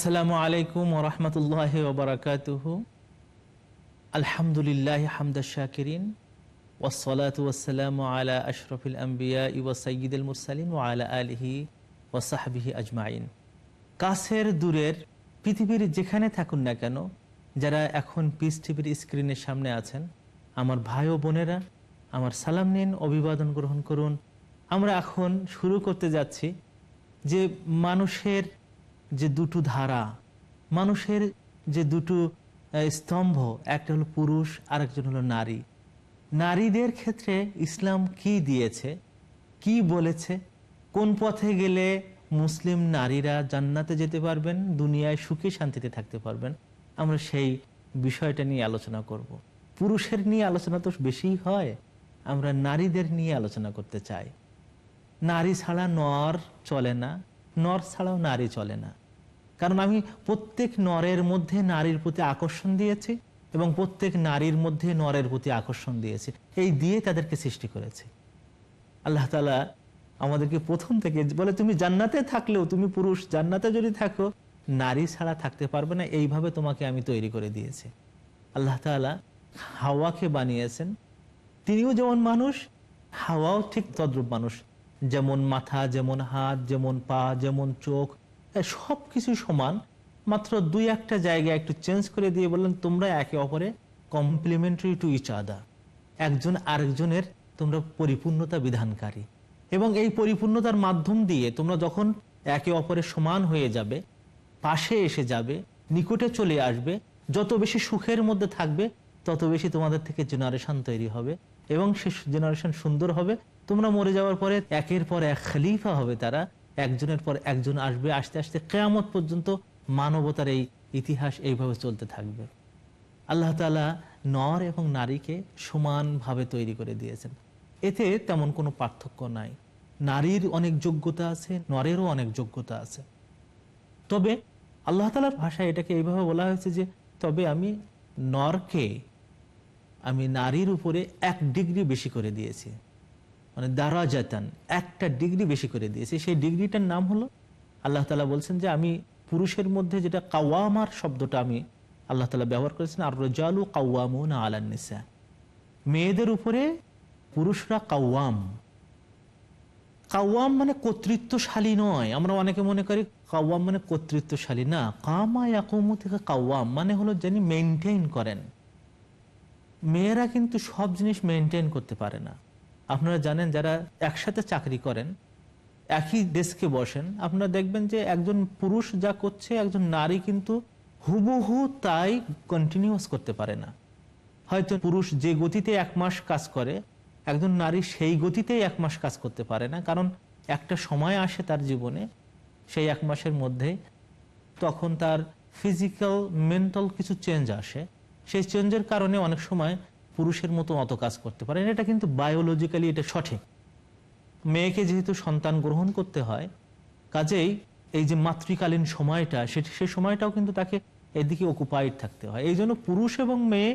আসসালামু আলাইকুম ওরহমতুল্লাহ ওবরাকাতুহ আলহামদুলিল্লাহ হামদা শাকিরিন ওসলাত ওসালাম আলা আশরফুল আম্বিয়া ইয়া সঈদুল মুরসালিন ও আলা আলহি ওসাহাবিহি আজমাইন। কাছের দূরের পৃথিবীর যেখানে থাকুন না কেন, যারা এখন পিস টিভির স্ক্রিনের সামনে আছেন, আমার ভাই ও বোনেরা, আমার সালাম নিন, অভিবাদন গ্রহণ করুন। আমরা এখন শুরু করতে যাচ্ছি যে মানুষের যে দুটো ধারা, মানুষের যে দুটো স্তম্ভ, একটা হলো পুরুষ, আরেকজন হলো নারী। নারীদের ক্ষেত্রে ইসলাম কি দিয়েছে? কি বলেছে? কোন পথে গেলে মুসলিম নারীরা জান্নাতে যেতে পারবেন, দুনিয়ায় সুখে শান্তিতে থাকতে পারবেন? আমরা সেই বিষয়টা নিয়ে আলোচনা করব। পুরুষের নিয়ে আলোচনা তো বেশিই হয়, আমরা নারীদের নিয়ে আলোচনা করতে চাই। নারী ছাড়া নর চলে না, নর ছাড়াও নারী চলে না। কারণ আমি প্রত্যেক নরের মধ্যে নারীর প্রতি আকর্ষণ দিয়েছি এবং প্রত্যেক নারীর মধ্যে নরের প্রতি আকর্ষণ দিয়েছি। এই দিয়ে তাদেরকে সৃষ্টি করেছে। আল্লাহ তালা আমাদেরকে প্রথম থেকে বলে, তুমি জান্নাতে থাকলেও, তুমি পুরুষ, জান্নাতে যদি থাকো, নারী ছাড়া থাকতে পারবে না। এইভাবে তোমাকে আমি তৈরি করে দিয়েছি। আল্লাহ তালা হাওয়াকে বানিয়েছেন। তিনিও যেমন মানুষ, হাওয়াও ঠিক তদ্রুপ মানুষ। যেমন মাথা, যেমন হাত, যেমন পা, যেমন চোখ সব কিছু সমান, মাত্র দুই একটা জায়গায় একটু চেঞ্জ করে দিয়ে বললেন, তোমরা একে অপরে কমপ্লিমেন্টারি টু ইচ আদা একজন আরেকজনের তোমরা পরিপূর্ণতা বিধানকারী। এবং এই পরিপূর্ণতার মাধ্যম দিয়ে তোমরা যখন একে অপরের সমান হয়ে যাবে, পাশে এসে যাবে, নিকটে চলে আসবে, যত বেশি সুখের মধ্যে থাকবে, তত বেশি তোমাদের থেকে জেনারেশন তৈরি হবে এবং সে জেনারেশন সুন্দর হবে। তোমরা মরে যাওয়ার পরে একের পর এক খালিফা হবে তারা। একজনের পর একজন আসবে, আস্তে আস্তে কেয়ামত পর্যন্ত মানবতার এই ইতিহাস এইভাবে চলতে থাকবে। আল্লাহ তালা নর এবং নারীকে সমানভাবে তৈরি করে দিয়েছেন। এতে তেমন কোনো পার্থক্য নাই। নারীর অনেক যোগ্যতা আছে, নরেরও অনেক যোগ্যতা আছে। তবে আল্লাহ তালার ভাষায় এটাকে এইভাবে বলা হয়েছে যে, তবে আমি নরকে, আমি নারীর উপরে এক ডিগ্রি বেশি করে দিয়েছি। মানে দারাজাতান, একটা ডিগ্রি বেশি করে দিয়েছে। সেই ডিগ্রিটার নাম হলো, আল্লাহ তালা বলছেন যে আমি পুরুষের মধ্যে যেটা কাওয়ামার শব্দটা আমি আল্লাহ তালা ব্যবহার করেছেন আর রজালু কাওয়ামুন আলান্নিসা মেয়েদের উপরে পুরুষরা কাওয়াম। কাওয়াম মানে কর্তৃত্বশালী নয়। আমরা অনেকে মনে করি কাওয়াম মানে কর্তৃত্বশালী না। কামা ইয়াকুমু থেকে কাওয়াম মানে হলো যিনি মেনটেন করেন। মেয়েরা কিন্তু সব জিনিস মেনটেন করতে পারে না। আপনারা জানেন যারা একসাথে চাকরি করেন, একই ডেস্কে বসেন, আপনারা দেখবেন যে একজন পুরুষ যা করছে, একজন নারী কিন্তু হুবহু তাই কন্টিনিউয়াস করতে পারে না। হয়তো পুরুষ যে গতিতে এক মাস কাজ করে, একজন নারী সেই গতিতেই এক মাস কাজ করতে পারে না, কারণ একটা সময় আসে তার জীবনে, সেই এক মাসের মধ্যে তখন তার ফিজিক্যাল মেন্টাল কিছু চেঞ্জ আসে। সেই চেঞ্জের কারণে অনেক সময় পুরুষের মতো অত কাজ করতে পারেন। এটা কিন্তু বায়োলজিক্যালি এটা সঠিক। মেয়েকে যেহেতু সন্তান গ্রহণ করতে হয়, কাজেই এই যে মাতৃকালীন সময়টা সেটি সে সময়টাও কিন্তু তাকে এদিকে অকুপাইড থাকতে হয়। এই জন্য পুরুষ এবং মেয়ে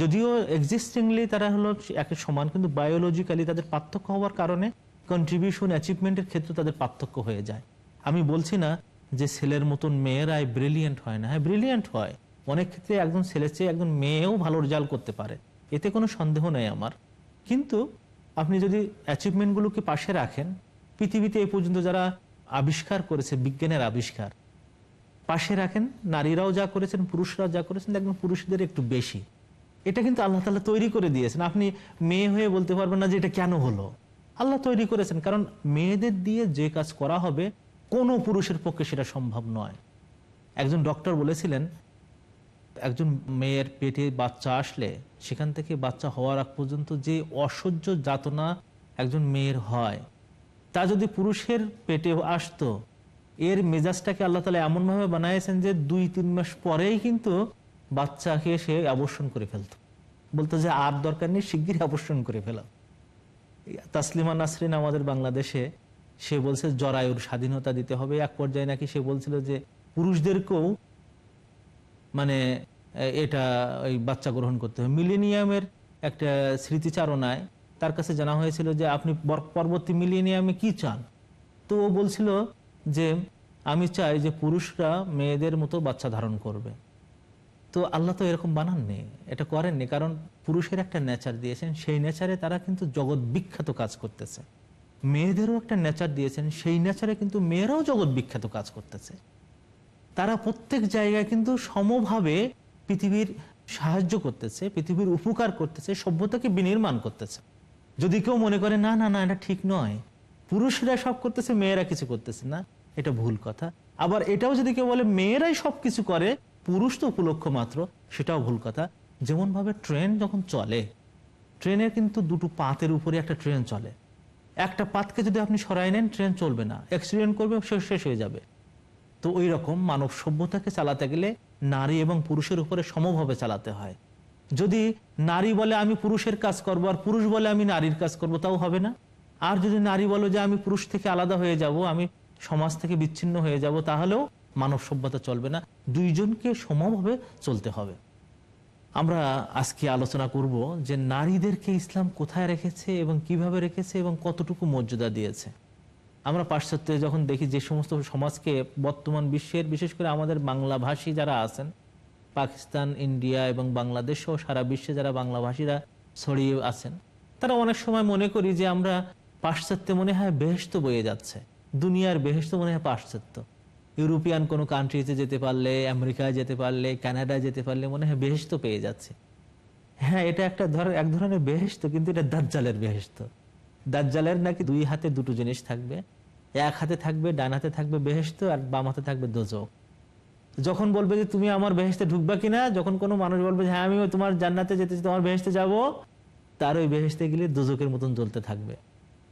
যদিও এক্সিস্টিংলি তারা হলো একে সমান, কিন্তু বায়োলজিক্যালি তাদের পার্থক্য হওয়ার কারণে কন্ট্রিবিউশন অ্যাচিভমেন্টের ক্ষেত্রে তাদের পার্থক্য হয়ে যায়। আমি বলছি না যে ছেলের মতন মেয়েরাই ব্রিলিয়েন্ট হয় না। হ্যাঁ ব্রিলিয়েন্ট হয়। অনেক ক্ষেত্রে একজন ছেলের চেয়ে একজন মেয়েও ভালো রেজাল্ট করতে পারে। এতে কোনো সন্দেহ নেই আমার। কিন্তু আপনি যদি অ্যাচিভমেন্টগুলোকে পাশে রাখেন, পৃথিবীতে এই পর্যন্ত যারা আবিষ্কার করেছে, বিজ্ঞানের আবিষ্কার, পাশে রাখেন, নারীরাও যা করেছেন, পুরুষরাও যা করেছেন, দেখবেন পুরুষদের একটু বেশি। এটা কিন্তু আল্লাহ তালা তৈরি করে দিয়েছেন। আপনি মেয়ে হয়ে বলতে পারবেন না যে এটা কেন হলো। আল্লাহ তৈরি করেছেন, কারণ মেয়েদের দিয়ে যে কাজ করা হবে, কোনো পুরুষের পক্ষে সেটা সম্ভব নয়। একজন ডক্টর বলেছিলেন একজন মেয়ের পেটে বাচ্চা আসলে সেখান থেকে বাচ্চা হওয়ার আগ পর্যন্ত যে অসহ্য যাতনা একজন মেয়ের হয়, তা যদি পুরুষের পেটে আসতো, এর মেজাজটাকে আল্লাহ তালা এমনভাবে বানিয়েছেন যে দুই তিন মাস পরেই কিন্তু বাচ্চাকে সে আবর্ষণ করে ফেলতো। বলতো যে আর দরকার নেই, শিগগিরই আবর্ষণ করে ফেলাম তাসলিমা নাসরিন আমাদের বাংলাদেশে, সে বলছে জরায়ুর স্বাধীনতা দিতে হবে। এক পর্যায়ে নাকি সে বলছিল যে পুরুষদেরকেও মানে এটা ওই বাচ্চা গ্রহণ করতে হবে। মিলেনিয়ামের একটা স্মৃতিচারণায় তার কাছে জানা হয়েছিল যে, আপনি পরবর্তী মিলেনিয়ামে কি চান? তো ও বলছিল যে, আমি চাই যে পুরুষরা মেয়েদের মতো বাচ্চা ধারণ করবে। তো আল্লাহ তো এরকম বানাননি, এটা করেননি, কারণ পুরুষের একটা নেচার দিয়েছেন, সেই নেচারে তারা কিন্তু জগৎ বিখ্যাত কাজ করতেছে। মেয়েদেরও একটা নেচার দিয়েছেন, সেই নেচারে কিন্তু মেয়েরাও জগৎ বিখ্যাত কাজ করতেছে। তারা প্রত্যেক জায়গায় কিন্তু সমভাবে পৃথিবীর সাহায্য করতেছে, পৃথিবীর উপকার করতেছে, সভ্যতাকে বিনির্মাণ করতেছে। যদি কেউ মনে করে, না না না, এটা ঠিক নয়। পুরুষরা সব করতেছে, মেয়েরা কিছু করতেছে না, এটা ভুল কথা। আবার এটাও যদি কেউ বলে, মেয়েরাই সব কিছু করে, পুরুষ তো উপলক্ষ মাত্র, সেটাও ভুল কথা। যেমন ভাবে ট্রেন যখন চলে, ট্রেনের কিন্তু দুটো পাতের উপরে একটা ট্রেন চলে। একটা পাতকে যদি আপনি সরাই নেন, ট্রেন চলবে না। অ্যাক্সিডেন্ট করবে শেষ হয়ে যাবে। তো ওই রকম মানব সভ্যতাকে চালাতে গেলে নারী এবং পুরুষের উপরে সমভাবে চালাতে হয়। যদি নারী বলে আমি পুরুষের কাজ করব আর পুরুষ বলে আমি নারীর কাজ করব, তাও হবে না? আর যদি নারী বলো যে আমি পুরুষ থেকে আলাদা হয়ে যাব, আমি সমাজ থেকে বিচ্ছিন্ন হয়ে যাব, তাহলেও মানব সভ্যতা চলবে না। দুইজনকে সমভাবে চলতে হবে। আমরা আজকে আলোচনা করব যে নারীদেরকে ইসলাম কোথায় রেখেছে এবং কীভাবে রেখেছে এবং কতটুকু মর্যাদা দিয়েছে। আমরা পাশ্চাত্যে যখন দেখি যে সমস্ত সমাজকে বর্তমান বিশ্বের, বিশেষ করে আমাদের বাংলাভাষী যারা আছেন, পাকিস্তান, ইন্ডিয়া এবং বাংলাদেশ সহ সারা বিশ্বে যারা বাংলাভাষীরা ছড়িয়ে আছেন, তারা অনেক সময় মনে করি যে আমরা পাশ্চাত্যে মনে হয় বেহেস্ত বয়ে যাচ্ছে। দুনিয়ার বেহেস্ত মনে হয় পাশ্চাত্য। ইউরোপিয়ান কোনো কান্ট্রিতে যেতে পারলে, আমেরিকায় যেতে পারলে, কানাডায় যেতে পারলে মনে হয় বেহেস্ত পেয়ে যাচ্ছে। হ্যাঁ এটা একটা ধর, এক ধরনের বেহেস্ত কিন্তু এটা দাজ্জালের বেহেস্ত দাজ্জালের নাকি দুই হাতে দুটো জিনিস থাকবে। এক হাতে থাকবে, ডান হাতে থাকবে বেহেস্ত আর বাম হাতে থাকবে দোজক যখন বলবে যে, তুমি আমার বেহেস্তে ঢুকবা কিনা? যখন কোনো মানুষ বলবে হ্যাঁ আমি তোমার জান্নাতে যেতে তোমার বেহেস্তে যাব, তার ওই বেহেস্তে গেলে দোজকের মতন জ্বলতে থাকবে।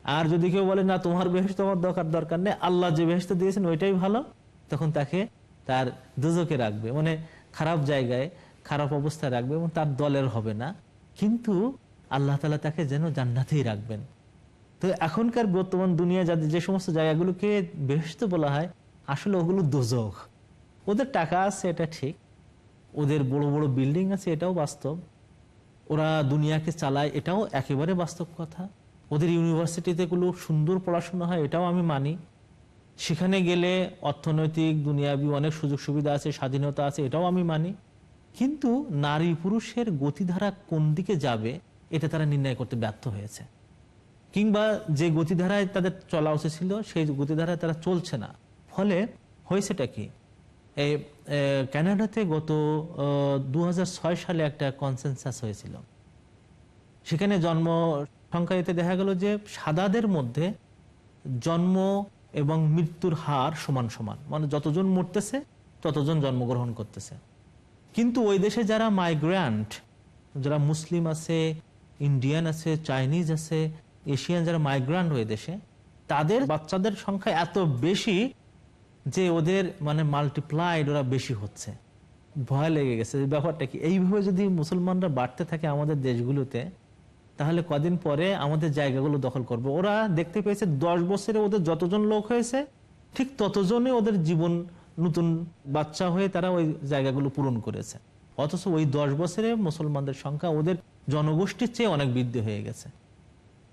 আর যদি কেউ বলে, না, তোমার বেহেস্ত আমার দরকার দরকার নেই, আল্লাহ যে বেহেস্ত দিয়েছেন, ওইটাই ভালো, তখন তাকে তার দুজকে রাখবে। মানে খারাপ জায়গায় খারাপ অবস্থায় রাখবে এবং তার দলের হবে না। কিন্তু আল্লাহ তালা তাকে যেন জান্নাতেই রাখবেন। তো এখনকার বর্তমান দুনিয়া যাদের যে সমস্ত জায়গাগুলোকে বেহস্ত বলা হয়, আসলে ওগুলো দোজক ওদের টাকা আছে, এটা ঠিক। ওদের বড় বড় বিল্ডিং আছে, এটাও বাস্তব। ওরা দুনিয়াকে চালায়, এটাও একেবারে বাস্তব কথা। ওদের ইউনিভার্সিটিতে গুলো সুন্দর পড়াশোনা হয়, এটাও আমি মানি। সেখানে গেলে অর্থনৈতিক, দুনিয়াবি অনেক সুযোগ সুবিধা আছে, স্বাধীনতা আছে, এটাও আমি মানি। কিন্তু নারী পুরুষের গতিধারা কোন দিকে যাবে, এটা তারা নির্ণয় করতে ব্যর্থ হয়েছে। কিংবা যে গতিধারায় তাদের চলা উচিত ছিল সেই গতিধারায় তারা চলছে না। ফলে হয়েছেটা কি? এই এ, কানাডাতে গত দু হাজার ছয় সালে একটা কনসেনসাস হয়েছিল। সেখানে জন্ম সংখ্যা এতে দেখা গেল যে সাদাদের মধ্যে জন্ম এবং মৃত্যুর হার সমান সমান। মানে যতজন মরতেছে ততজন জন্মগ্রহণ করতেছে। কিন্তু ওই দেশে যারা মাইগ্রান্ট যারা মুসলিম আছে ইন্ডিয়ান আছে চাইনিজ আছে এশিয়ান যারা মাইগ্রান্ট হয়ে দেশে, তাদের বাচ্চাদের সংখ্যা এত বেশি যে ওদের মানে মাল্টিপ্লাইড ওরা বেশি হচ্ছে। ভয় লেগে গেছে ব্যাপারটা কি? এইভাবে যদি মুসলমানরা বাড়তে থাকে আমাদের দেশগুলোতে, তাহলে কদিন পরে আমাদের জায়গাগুলো দখল করবে। ওরা দেখতে পেয়েছে দশ বছরে ওদের যতজন লোক হয়েছে, ঠিক ততজনই ওদের জীবন নতুন বাচ্চা হয়ে তারা ওই জায়গাগুলো পূরণ করেছে। অথচ ওই দশ বছরে মুসলমানদের সংখ্যা ওদের জনগোষ্ঠীর চেয়ে অনেক বৃদ্ধি হয়ে গেছে।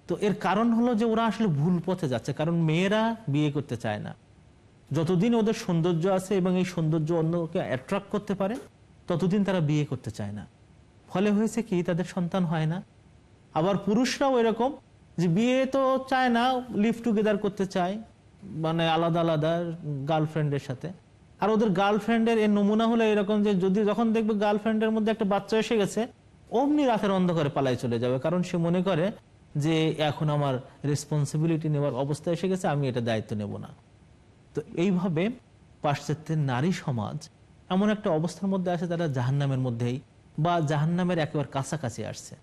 তো এর কারণ হলো যে ওরা আসলে ভুল পথে যাচ্ছে, কারণ মেয়েরা বিয়ে করতে চায় না। যতদিন ওদের সৌন্দর্য আছে এবং এই সৌন্দর্য অন্যকে অ্যাট্রাক্ট করতে পারে, ততদিন তারা বিয়ে করতে চায় না। ফলে হয়েছে কি, তাদের সন্তান হয় না। আবার পুরুষরাও এরকম যে বিয়ে তো চায় না লিভ টুগেদার করতে চায় মানে আলাদা আলাদা গার্লফ্রেন্ডের সাথে। আর ওদের গার্লফ্রেন্ডের এর নমুনা হলো এরকম যে যদি যখন দেখবে গার্লফ্রেন্ডের মধ্যে একটা বাচ্চা এসে গেছে, অমনি রাতের অন্ধকারে পালায় চলে যাবে। কারণ সে মনে করে যে এখন আমার রেসপন্সিবিলিটি নেওয়ার অবস্থা এসে গেছে, আমি এটা দায়িত্ব নেব না। তো এইভাবে পাশ্চাত্যের নারী সমাজ এমন একটা অবস্থার মধ্যে আছে তারা জাহান্নামের মধ্যেই বা জাহান্নামের একেবারে কাছাকাছি আসছে।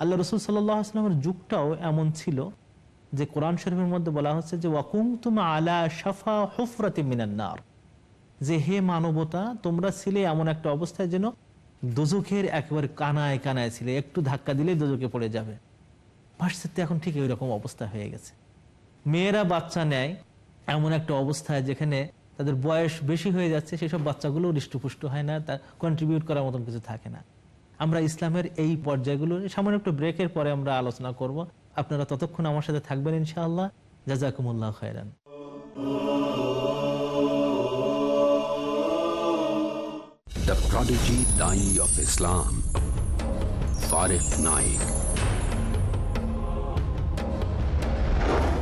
আল্লাহ রসুল সাল্লাহ যুগটাও এমন ছিল যে কোরআন শরীফের মধ্যে বলা হচ্ছে যে ওয়াকুম তুমা আলা শাফা হুফরাতি মিনান্নার যে হে মানবতা, তোমরা ছিলে এমন একটা অবস্থায় যেন দোজখের একেবারে কানায় কানায় ছিলে, একটু ধাক্কা দিলে দোজকে পড়ে যাবে। পাশ্চাত্যে এখন ঠিক ওই রকম অবস্থা হয়ে গেছে মেয়েরা বাচ্চা নেয় এমন একটা অবস্থায় যেখানে তাদের বয়স বেশি হয়ে যাচ্ছে, সেসব বাচ্চাগুলো হৃষ্টপুষ্ট হয় না তা কন্ট্রিবিউট করার মতন কিছু থাকে না আমরা ইসলামের এই পর্যায়গুলো সামান্য একটু ব্রেকের পরে আমরা আলোচনা করব আপনারা ততক্ষণ আমার সাথে থাকবেন ইনশাআল্লাহ জাজাকুমুল্লাহ খায়রান The prodigy Dai of Islam. Farif Naik.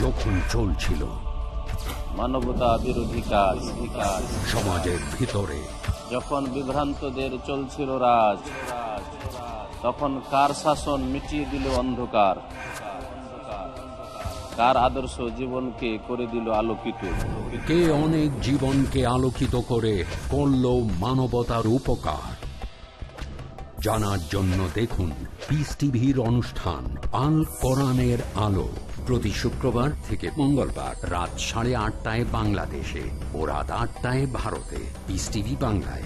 যখন চলছিল মানবতা বিরোধী কাজ কাজ সমাজের ভিতরে। যখন বিভ্রান্তদের চলছিল রাজ তখন কার শাসন মিটিয়ে দিল অন্ধকার? কার আদর্শ জীবনকে করে দিল আলোকিত? কে অনেক জীবনকে আলোকিত করে করল মানবতার উপকার? জানার জন্য দেখুন পিস টিভির অনুষ্ঠান আল কোরআনের আলো। প্রতি শুক্রবার থেকে মঙ্গলবার রাত সাড়ে আটটায় বাংলাদেশে ও রাত আটটায় ভারতে। পিস টিভি বাংলায়।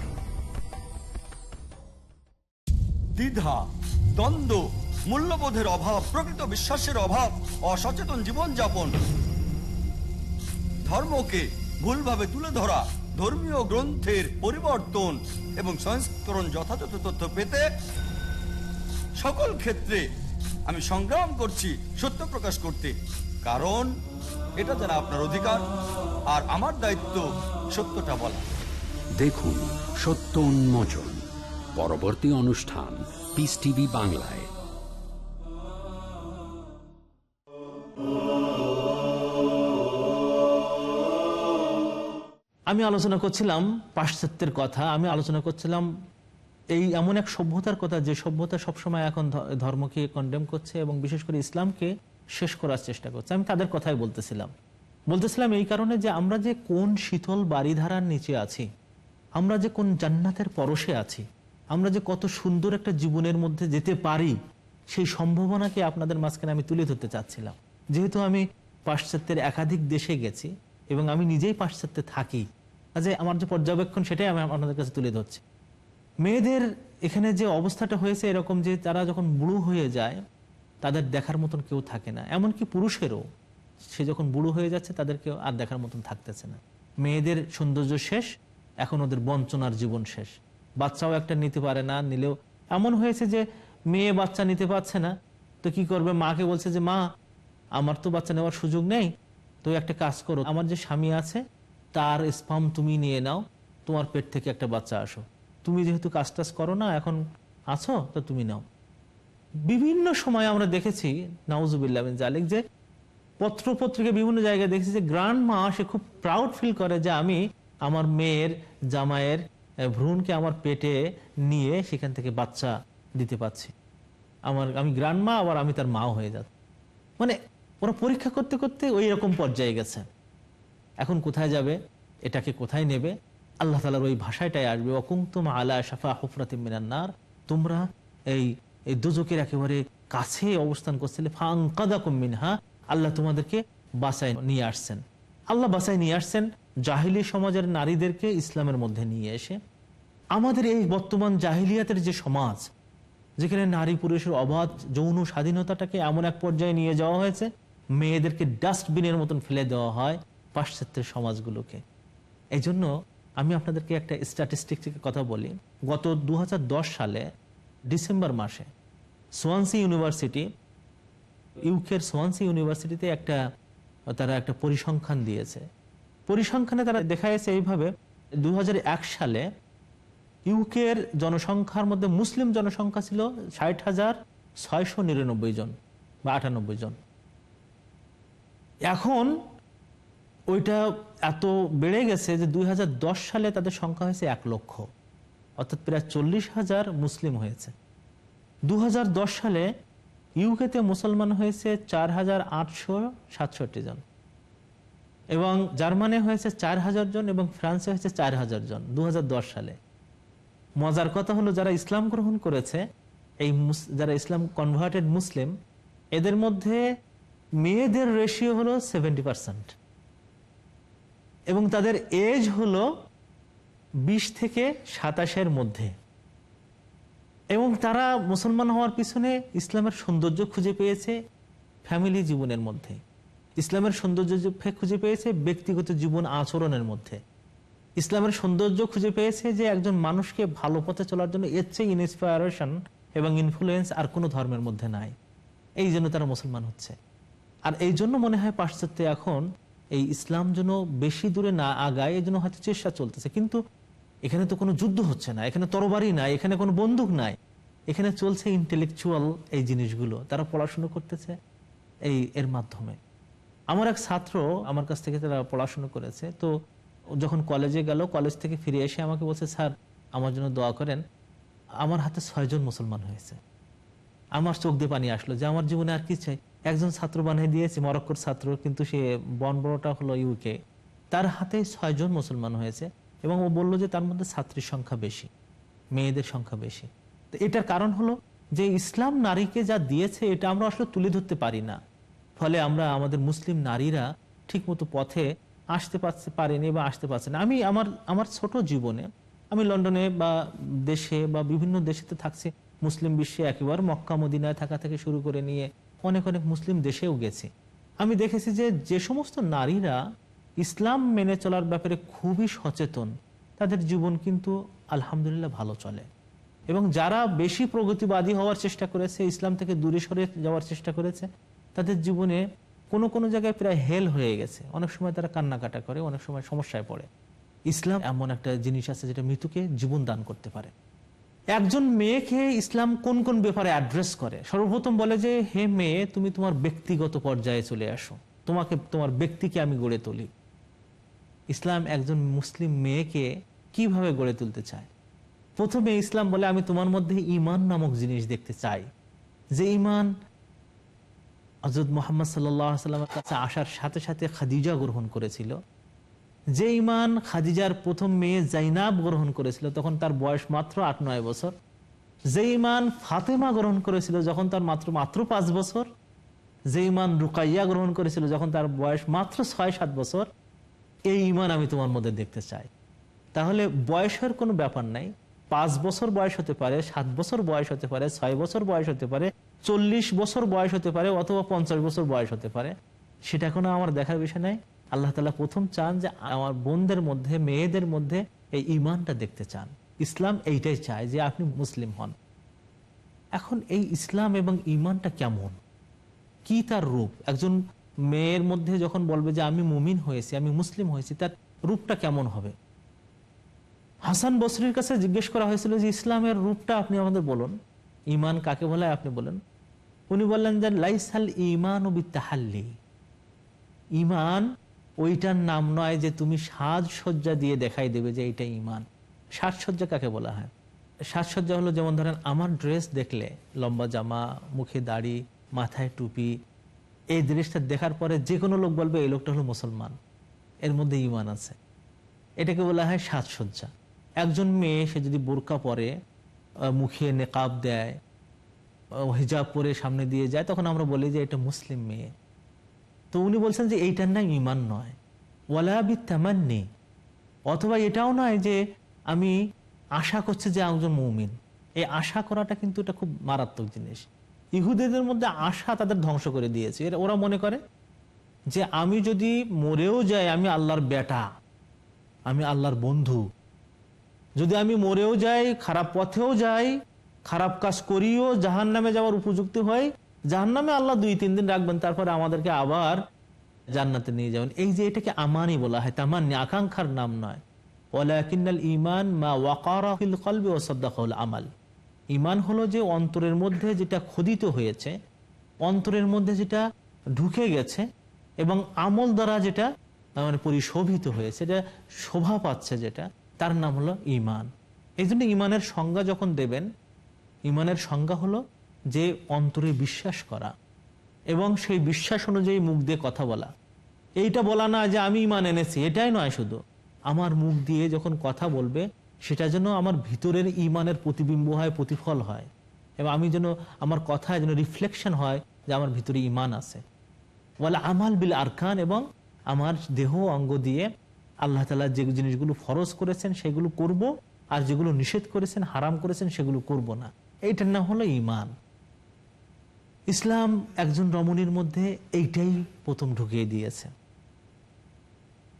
দ্বিধা, দ্বন্দ্ব, মূল্যবোধের অভাব, প্রকৃত বিশ্বাসের অভাব, অসচেতন জীবনযাপন। ধর্মকে ভুলভাবে তুলে ধরা, ধর্মীয় গ্রন্থের পরিবর্তন এবং সংস্করণ যথাযথ তথ্য পেতে সকল ক্ষেত্রে আমি সংগ্রাম করছি সত্য প্রকাশ করতে। কারণ এটা যারা আপনার অধিকার আর আমার দায়িত্ব সত্যটা বলা। দেখুন সত্য উন্মোচন পরবর্তী অনুষ্ঠান পিস টিভি বাংলায়। আমি আলোচনা করছিলাম পাশ্চাত্যের কথা আমি আলোচনা করছিলাম এই এমন এক সভ্যতার কথা, যে সভ্যতা সবসময় এখন ধর্মকে কন্ডেম করছে এবং বিশেষ করে ইসলামকে শেষ করার চেষ্টা করছে। আমি তাদের কথাই বলতেছিলাম। বলতেছিলাম এই কারণে যে আমরা যে কোন শীতল বাড়িধারার নিচে আছি, আমরা যে কোন জান্নাতের পরশে আছি, আমরা যে কত সুন্দর একটা জীবনের মধ্যে যেতে পারি, সেই সম্ভাবনাকে আপনাদের মাঝখানে আমি তুলে ধরতে চাচ্ছিলাম। যেহেতু আমি পাশ্চাত্যের একাধিক দেশে গেছি এবং আমি নিজেই পাশ্চাত্যে থাকি, কাজে আমার যে পর্যবেক্ষণ সেটাই আমি আপনাদের কাছে তুলে ধরছি। মেয়েদের এখানে যে অবস্থাটা হয়েছে এরকম যে তারা যখন বুড়ো হয়ে যায়, তাদের দেখার মতন কেউ থাকে না। এমনকি পুরুষেরও সে যখন বুড়ো হয়ে যাচ্ছে তাদেরকে আর দেখার মতন থাকতেছে না। মেয়েদের সৌন্দর্য শেষ, এখন ওদের বঞ্চনার জীবন শেষ। বাচ্চাও একটা নিতে পারে না, নিলেও এমন হয়েছে যে মেয়ে বাচ্চা নিতে পারছে না। তো কি করবে? মাকে বলছে যে, মা, আমার তো বাচ্চা নেওয়ার সুযোগ নেই। তো একটা কাজ করো। আমার যে স্বামী আছে, তার স্পাম তুমি নিয়ে নাও। তোমার পেট থেকে একটা বাচ্চা আসো। তুমি যেহেতু কাজ টাজ করো না এখন আছো তো তুমি নাও। বিভিন্ন সময় আমরা দেখেছি নাউজুবিল্লাহ বিন জালিক যে পত্র পত্রিকা বিভিন্ন জায়গায় দেখেছি যে গ্রান্ড মা সে খুব প্রাউড ফিল করে যে আমি আমার মেয়ের জামাইয়ের আহ, ভ্রূণকে আমার পেটে নিয়ে সেখান থেকে বাচ্চা দিতে পারছি। আমার আমি গ্রান্ড মা আবার আমি তার মাও হয়ে যাচ্ছি। মানে ওরা পরীক্ষা করতে করতে ওই রকম পর্যায়ে গেছে। এখন কোথায় যাবে? এটাকে কোথায় নেবে? আল্লাহ তালার ওই ভাষাটাই আসবে অকুংতুম আলা শাফা হুফরাত মিনান্নার তোমরা এই দুজকের একেবারে কাছে অবস্থান করছিলে ফাঙ্কাদা মিনহা আল্লাহ তোমাদেরকে বাসায় নিয়ে আসছেন। আল্লাহ বাসায় নিয়ে আসছেন জাহিলি সমাজের নারীদেরকে ইসলামের মধ্যে নিয়ে এসে। আমাদের এই বর্তমান জাহিলিয়াতের যে সমাজ, যেখানে নারী পুরুষের অবাধ যৌন স্বাধীনতাটাকে এমন এক পর্যায়ে নিয়ে যাওয়া হয়েছে, মেয়েদেরকে ডাস্টবিনের মতন ফেলে দেওয়া হয় পাশ্চাত্যের সমাজগুলোকে। এই জন্য আমি আপনাদেরকে একটা স্ট্যাটিস্টিক থেকে কথা বলি। গত দু হাজার দশ সালে, ডিসেম্বর মাসে সোয়ানসি ইউনিভার্সিটি ইউকের সোয়ানসি ইউনিভার্সিটিতে একটা, তারা একটা পরিসংখ্যান দিয়েছে। পরিসংখ্যানে তারা দেখা গেছে এইভাবে দু হাজার এক সালে ইউকের জনসংখ্যার মধ্যে মুসলিম জনসংখ্যা ছিল ষাট হাজার ছয়শো নিরানব্বই জন বা আটানব্বই জন। এখন ওইটা এত বেড়ে গেছে যে দু হাজার দশ সালে তাদের সংখ্যা হয়েছে এক লক্ষ, অর্থাৎ প্রায় চল্লিশ হাজার মুসলিম হয়েছে। দু হাজার দশ সালে ইউকেতে মুসলমান হয়েছে চার হাজার আটশো সাতষট্টি জন এবং জার্মানি হয়েছে চার হাজার জন এবং ফ্রান্সে হয়েছে চার হাজার জন দু হাজার দশ সালে। মজার কথা হলো যারা ইসলাম গ্রহণ করেছে, এই যারা ইসলাম কনভার্টেড মুসলিম, এদের মধ্যে মেয়েদের রেশিও হলো সেভেন্টি পার্সেন্ট এবং তাদের এজ হলো বিশ থেকে সাতাশের মধ্যে। এবং তারা মুসলমান হওয়ার পিছনে ইসলামের সৌন্দর্য খুঁজে পেয়েছে ফ্যামিলি জীবনের মধ্যে। ইসলামের সৌন্দর্য খুঁজে পেয়েছে ব্যক্তিগত জীবন আচরণের মধ্যে। ইসলামের সৌন্দর্য খুঁজে পেয়েছে যে একজন মানুষকে ভালো পথে চলার জন্য এর চেয়ে ইনস্পায়ারেশন এবং ইনফ্লুয়েন্স আর কোনো ধর্মের মধ্যে নাই। এই জন্য তারা মুসলমান হচ্ছে। আর এই জন্য মনে হয় পাশ্চাত্যে এখন এই ইসলাম যেন বেশি দূরে না আগায় এই জন্য হয়তো চেষ্টা চলতেছে। কিন্তু এখানে তো কোনো যুদ্ধ হচ্ছে না, এখানে তরবারি নাই, এখানে কোনো বন্দুক নাই। এখানে চলছে ইন্টেলেকচুয়াল এই জিনিসগুলো। তারা পড়াশুনো করতেছে এই এর মাধ্যমে। আমার এক ছাত্র আমার কাছ থেকে তারা পড়াশুনো করেছে। তো যখন কলেজে গেল, কলেজ থেকে ফিরে এসে আমাকে বলছে, স্যার, আমার জন্য দোয়া করেন, আমার হাতে ছয়জন মুসলমান হয়েছে। আমার চোখ দিয়ে পানি আসলো যে আমার জীবনে আর কি চাই। একজন ছাত্র বানিয়ে দিয়েছে, মরক্কোর ছাত্র, কিন্তু সে বন বড়টা হলো ইউকে তার হাতে ছয়জন মুসলমান হয়েছে এবং ও বলল যে তার মধ্যে ছাত্রীর সংখ্যা বেশি, মেয়েদের সংখ্যা বেশি। তো এটার কারণ হলো যে ইসলাম নারীকে যা দিয়েছে, এটা আমরা আসলে তুলে ধরতে পারি না। ফলে আমরা আমাদের মুসলিম নারীরা ঠিকমতো পথে আসতে পারছে, পারেনি বা আসতে পারছে না। আমি আমার আমার ছোট জীবনে আমি লন্ডনে বা দেশে বা বিভিন্ন দেশেতে থাকছি। মুসলিম বিশ্বে একেবারে মক্কা, মদিনায় থাকা থেকে শুরু করে নিয়ে অনেক অনেক মুসলিম দেশেও গেছি। আমি দেখেছি যে যে সমস্ত নারীরা ইসলাম মেনে চলার ব্যাপারে খুবই সচেতন, তাদের জীবন কিন্তু আলহামদুলিল্লাহ ভালো চলে। এবং যারা বেশি প্রগতিবাদী হওয়ার চেষ্টা করেছে, ইসলাম থেকে দূরে সরে যাওয়ার চেষ্টা করেছে, তাদের জীবনে কোনো কোনো জায়গায় প্রায় হেল হয়ে গেছে। অনেক সময় তারা কান্নাকাটা করে, অনেক সময় সমস্যায় পড়ে। ইসলাম এমন একটা জিনিস আছে যেটা মৃত্যুকে জীবন দান করতে পারে। একজন মেয়েকে ইসলাম কোন কোন ব্যাপারে অ্যাড্রেস করে? সর্বপ্রথম বলে যে, হে মেয়ে, তুমি তোমার ব্যক্তিগত পর্যায়ে চলে আসো। তোমাকে, তোমার ব্যক্তিকে আমি গড়ে তুলি। ইসলাম একজন মুসলিম মেয়েকে কীভাবে গড়ে তুলতে চায়? প্রথমে ইসলাম বলে, আমি তোমার মধ্যে ইমান নামক জিনিস দেখতে চাই। যে ইমান হজরত মোহাম্মদ সাল্লামের কাছে আসার সাথে সাথে খাদিজা গ্রহণ করেছিল। যে ইমান খাদিজার প্রথম মেয়ে জাইনাব গ্রহণ করেছিল, তখন তার বয়স মাত্র আট, নয় বছর। যে ইমান ফাতেমা গ্রহণ করেছিল, যখন তার মাত্র মাত্র পাঁচ বছর। যে ইমান রুকাইয়া গ্রহণ করেছিল, যখন তার বয়স মাত্র ছয়, সাত বছর। এই ইমান আমি তোমার মধ্যে দেখতে চাই। তাহলে বয়সের কোনো ব্যাপার নাই। পাঁচ বছর বয়স হতে পারে, সাত বছর বয়স হতে পারে, ছয় বছর বয়স হতে পারে, চল্লিশ বছর বয়স হতে পারে, অথবা পঞ্চাশ বছর বয়স হতে পারে। সেটা কোনো আমার দেখার বিষয় নাই। আল্লাহ তালা প্রথম চান যে আমার বোনদের মধ্যে, মেয়েদের মধ্যে এই ইমানটা দেখতে চান। ইসলাম এইটাই চায় যে আপনি মুসলিম হন। এখন এই ইসলাম এবং ইমানটা কেমন? কি তার রূপ? একজন মেয়ের মধ্যে যখন বলবে যে আমি মুমিন হয়েছি, আমি মুসলিম হয়েছি, তার রূপটা কেমন হবে? হাসান বসরির কাছে জিজ্ঞেস করা হয়েছিল যে, ইসলামের রূপটা আপনি আমাদের বলুন। ইমান কাকে বলে আপনি বলেন? উনি বললেন যে, লাইসাল ইমান ও বিত্তাহাল্লি। ইমান ওইটার নাম নয় যে তুমি সাজসজ্জা দিয়ে দেখাই দেবে যে এইটা ইমান সাজসজ্জা কাকে বলা হয়? সাজসজ্জা হলো যেমন ধরেন, আমার ড্রেস দেখলে লম্বা জামা, মুখে দাড়ি, মাথায় টুপি, এই জিনিসটা দেখার পরে যে কোনো লোক বলবে, এই লোকটা হলো মুসলমান। এর মধ্যে ইমান আছে। এটাকে বলা হয় সাজসজ্জা। একজন মেয়ে, সে যদি বোরকা পরে মুখে নেকাব দেয় হিজাব পরে সামনে দিয়ে যায়, তখন আমরা বলি যে এটা মুসলিম মেয়ে। তো উনি বলছেন যে এইটার নাম ইমান নয়। ওয়ালাবি তামান্নি অথবা এটাও নয় যে আমি আশা করছি যে একজন মৌমিন। এই আশা করাটা কিন্তু এটা খুব মারাত্মক জিনিস। ইহুদিদের মধ্যে আশা তাদের ধ্বংস করে দিয়েছে। ওরা মনে করে যে আমি যদি মরেও যাই, আমি আল্লাহর বেটা, আমি আল্লাহর বন্ধু। যদি আমি মরেও যাই, খারাপ পথেও যাই, খারাপ কাজ করিও জাহান নামে যাওয়ার উপযুক্ত হয় জাহান নামে আল্লাহ দুই, তিন দিন রাখবেন, তারপরে আমাদেরকে আবার জান্নাতে নিয়ে যাবেন। এই যে এটাকে আমানই বলা হয়, তামান্নি, আকাঙ্ক্ষার নাম নয়। ইমান আমাল। ইমান হলো যে অন্তরের মধ্যে যেটা খোদিত হয়েছে, অন্তরের মধ্যে যেটা ঢুকে গেছে এবং আমল দ্বারা যেটা মানে পরিশোভিত হয়েছে এটা শোভা পাচ্ছে যেটা, তার নাম হলো ইমান এই জন্য ইমানের সংজ্ঞা যখন দেবেন ইমানের সংজ্ঞা হলো যে অন্তরে বিশ্বাস করা এবং সেই বিশ্বাস অনুযায়ী মুখ দিয়ে কথা বলা। এইটা বলা না যে আমি ইমান এনেছি, এটাই নয় শুধু। আমার মুখ দিয়ে যখন কথা বলবে, সেটা যেন আমার ভিতরের ইমানের প্রতিবিম্ব হয়, প্রতিফল হয় এবং আমি যেন আমার কথায় যেন রিফ্লেকশন হয় যে আমার ভিতরে ইমান আছে। বলে আমাল বিল আরকান এবং আমার দেহ অঙ্গ দিয়ে আল্লাহ তালা যে জিনিসগুলো ফরজ করেছেন, সেগুলো করব আর যেগুলো নিষেধ করেছেন, হারাম করেছেন, সেগুলো করব না। এইটার নাম হলো ইমান। ইসলাম একজন রমণীর মধ্যে এইটাই প্রথম ঢুকিয়ে দিয়েছে।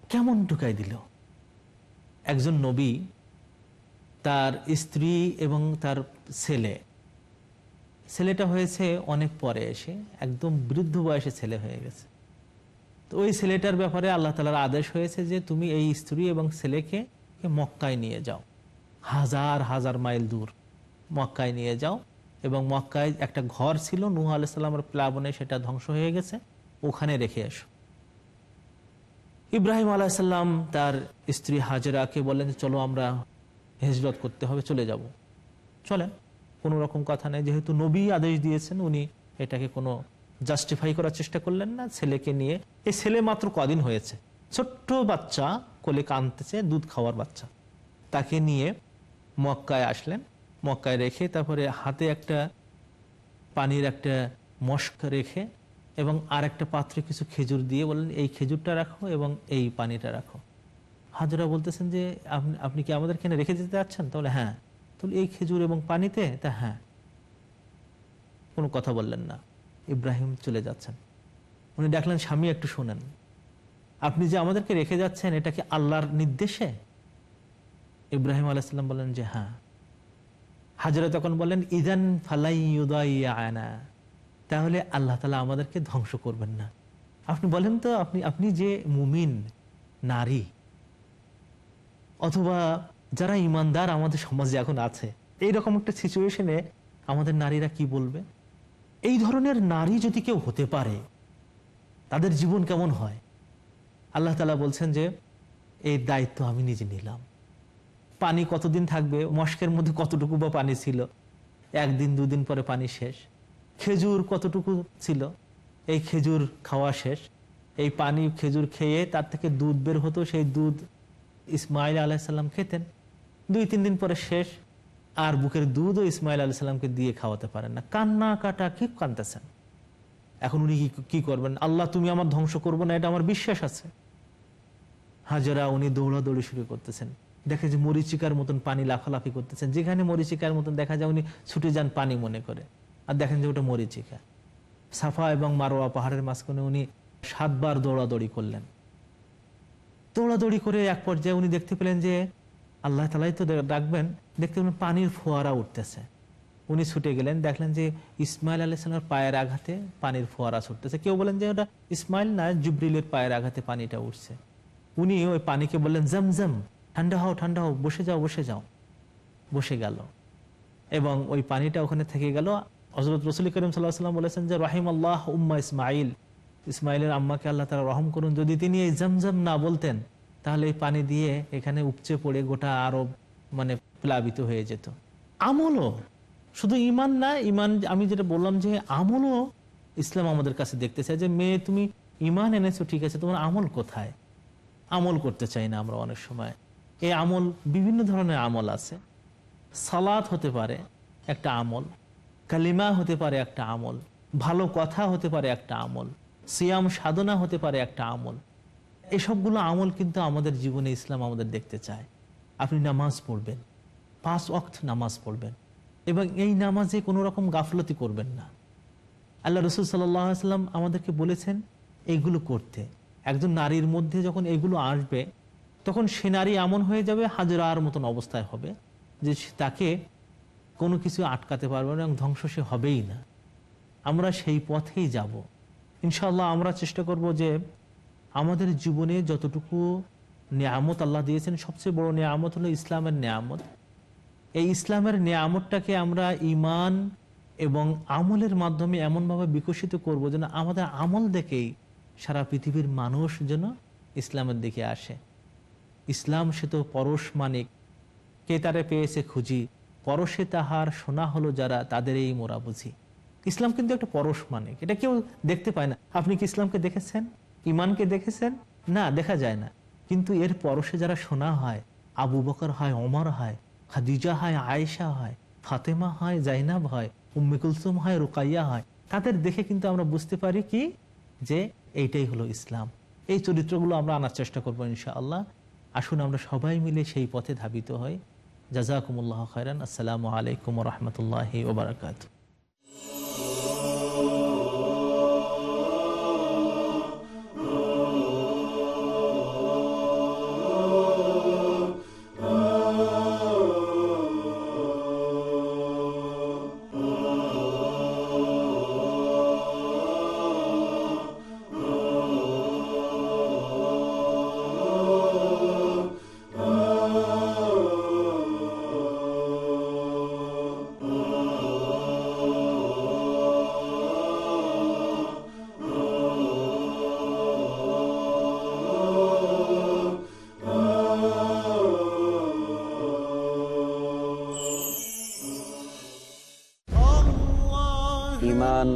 কেমন ঢুকাই দিল? একজন নবী, তার স্ত্রী এবং তার ছেলে। ছেলেটা হয়েছে অনেক পরে এসে, একদম বৃদ্ধ বয়সে ছেলে হয়ে গেছে। তো ওই ছেলেটার ব্যাপারে আল্লাহ তালার আদেশ হয়েছে যে, তুমি এই স্ত্রী এবং ছেলেকে মক্কায় নিয়ে যাও। হাজার হাজার মাইল দূর মক্কায় নিয়ে যাও। এবং মক্কায় একটা ঘর ছিল, নুহ আলাইসাল্লামের প্লাবনে সেটা ধ্বংস হয়ে গেছে, ওখানে রেখে এসো। ইব্রাহিম আলাইসাল্লাম তার স্ত্রী হাজেরাকে বললেন চলো আমরা হেজরত করতে হবে, চলে যাব। চলেন, কোনো রকম কথা নেই, যেহেতু নবী আদেশ দিয়েছেন, উনি এটাকে কোনো জাস্টিফাই করার চেষ্টা করলেন না, ছেলেকে নিয়ে। এই ছেলে মাত্র কদিন হয়েছে, ছোট্ট বাচ্চা, কোলে কানতেছে দুধ খাওয়ার বাচ্চা। তাকে নিয়ে মক্কায় আসলেন মক্কায় রেখে, তারপরে হাতে একটা পানির একটা মস্ক রেখে এবং আর একটা পাত্রে কিছু খেজুর দিয়ে বললেন, এই খেজুরটা রাখো এবং এই পানিটা রাখো। হাজরা বলতেছেন যে, আপনি আপনি কি আমাদের এখানে রেখে দিতে যাচ্ছেন? তাহলে হ্যাঁ। তাহলে এই খেজুর এবং পানিতে? তা হ্যাঁ। কোনো কথা বললেন না। ইব্রাহিম চলে যাচ্ছেন। উনি ডাকলেন, স্বামী, একটু শোনেন। আপনি যে আমাদেরকে রেখে যাচ্ছেন, এটা কি আল্লাহর নির্দেশে? ইব্রাহিম আলাইসাল্লাম বললেন যে হ্যাঁ। হাজরা তখন বলেন ইদান ফালাই আয়না তাহলে আল্লাহ তালা আমাদেরকে ধ্বংস করবেন না। আপনি বলেন তো, আপনি আপনি যে মুমিন, নারী, অথবা যারা ইমানদার আমাদের সমাজে এখন আছে, এইরকম একটা সিচুয়েশনে আমাদের নারীরা কি বলবে? এই ধরনের নারী যদি কেউ হতে পারে, তাদের জীবন কেমন হয়? আল্লাহ তালা বলছেন যে এই দায়িত্ব আমি নিজে নিলাম। পানি কতদিন থাকবে? মস্কের মধ্যে কতটুকু বা পানি ছিল? একদিন, দুদিন পরে পানি শেষ। খেজুর কতটুকু ছিল? এই খেজুর খাওয়া শেষ। এই পানি খেজুর খেয়ে তার থেকে দুধ বের হতো। সেই দুধ ইসমাইল আলাহিসাল্লাম খেতেন। দুই, তিন দিন পরে শেষ। আর বুকের দুধও ইসমাইল আলাইসাল্লামকে দিয়ে খাওয়াতে পারেন না। কান্না কাটা কি কানতেছেন এখন উনি কি করবেন? আল্লাহ, তুমি আমার ধ্বংস করব না, এটা আমার বিশ্বাস আছে। হাজারা উনি দৌড়াদৌড়ি শুরু করতেছেন। দেখে যে মরিচিকার মতন পানি লাফালাফি করতেছেন। যেখানে মরিচিকার মতন দেখা যায় উনি ছুটে যান পানি মনে করে। আর দেখেন যে ওটা মরিচিকা। সাফা এবং মারোয়া পাহাড়ের মাঝখানে উনি সাতবার দৌড়াদৌড়ি করলেন। দৌড়াদৌড়ি করে এক পর্যায়ে উনি দেখতে পেলেন যে আল্লাহ তালাই তো ডাকবেন। দেখতে পেলেন পানির ফোয়ারা উঠতেছে। উনি ছুটে গেলেন, দেখলেন যে ইসমাইল আলাইসালামের পায়ের আঘাতে পানির ফোয়ারা ছুটতেছে। কেউ বলেন যে ওটা ইসমাইল না, জুবরিলের পায়ের আঘাতে পানিটা উঠছে। উনি ওই পানিকে বললেন, জমজম। ঠান্ডা হও ঠান্ডা হও, বসে যাও বসে যাও। বসে গেল। এবং ওই পানিটা ওখানে থেকে গেল। হজরত রসুল করিম সাল্লাহ সাল্লাম বলেছেন যে রাহিম আল্লাহ উম্মা ইসমাইল ইসমাইলের আম্মাকে আল্লাহ তারা রহম করুন। যদি তিনি এই জমজম না বলতেন, তাহলে এই পানি দিয়ে এখানে উপচে পড়ে গোটা আরব মানে প্লাবিত হয়ে যেত। আমলও, শুধু ইমান না ইমান আমি যেটা বললাম যে আমলও ইসলাম আমাদের কাছে দেখতে চাই যে, মেয়ে, তুমি ইমান এনেছো, ঠিক আছে, তোমার আমল কোথায়? আমল করতে চাই না আমরা অনেক সময়। এই আমল বিভিন্ন ধরনের আমল আছে। সালাত হতে পারে একটা আমল, কালিমা হতে পারে একটা আমল, ভালো কথা হতে পারে একটা আমল, সিয়াম সাধনা হতে পারে একটা আমল। এসবগুলো আমল কিন্তু আমাদের জীবনে ইসলাম আমাদের দেখতে চায়। আপনি নামাজ পড়বেন, পাঁচ অক্ত নামাজ পড়বেন এবং এই নামাজে কোনো রকম গাফলতি করবেন না। আল্লাহ রসুল সাল্লাম আমাদেরকে বলেছেন এইগুলো করতে। একজন নারীর মধ্যে যখন এগুলো আসবে তখন সে নারী এমন হয়ে যাবে, হাজরার মতন অবস্থায় হবে, যে তাকে কোনো কিছু আটকাতে পারবে না এবং ধ্বংস সে হবেই না। আমরা সেই পথেই যাব। ইনশাল্লাহ আমরা চেষ্টা করব যে আমাদের জীবনে যতটুকু নিয়ামত আল্লাহ দিয়েছেন, সবচেয়ে বড় নিয়ামত হলো ইসলামের নিয়ামত। এই ইসলামের নিয়ামতটাকে আমরা ইমান এবং আমলের মাধ্যমে এমনভাবে বিকশিত করব যেন আমাদের আমল দেখেই সারা পৃথিবীর মানুষ যেন ইসলামের দিকে আসে। ইসলাম সে তো পরশ মানিক। কে তারে পেয়েছে খুঁজি? পরশে তাহার শোনা হলো যারা তাদের এই মোরা বুঝি। ইসলাম কিন্তু একটা পরশ মানিক। এটা কেউ দেখতে পায় না। আপনি কি ইসলামকে দেখেছেন? ইমানকে দেখেছেন? না, দেখা যায় না। কিন্তু এর পরশে যারা শোনা হয়, আবু বকর হয় অমর হয়, খাদিজা হয়, আয়েশা হয়, ফাতেমা হয়, জাইনাব হয়, উম্মে কুলসুম হয়, রুকাইয়া হয়, তাদের দেখে কিন্তু আমরা বুঝতে পারি কি? যে এইটাই হলো ইসলাম। এই চরিত্রগুলো আমরা আনার চেষ্টা করব ইনশাআল্লাহ। আসুন আমরা সবাই মিলে সেই পথে ধাবিত হই। জাজাকুমুল্লাহ খায়রান। আসসালামু আলাইকুম রহমতুল্লাহ ওবরাকাত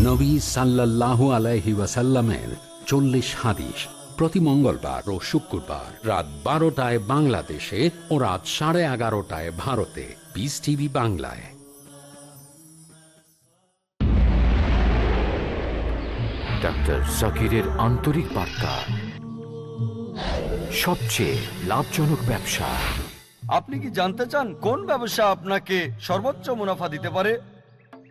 নবী সাল্লাল্লাহু আলাইহি ওয়াসাল্লামের চল্লিশ হাদিস প্রতি মঙ্গলবার ও শুক্রবার রাত বারোটায় বাংলাদেশে ও রাত সাড়ে এগারোটায় ভারতে। পিস টিভি বাংলায়। ডাক্তার জাকিরের আন্তরিক বার্তা। সবচেয়ে লাভজনক ব্যবসা। আপনি কি জানতে চান কোন ব্যবসা আপনাকে সর্বোচ্চ মুনাফা দিতে পারে?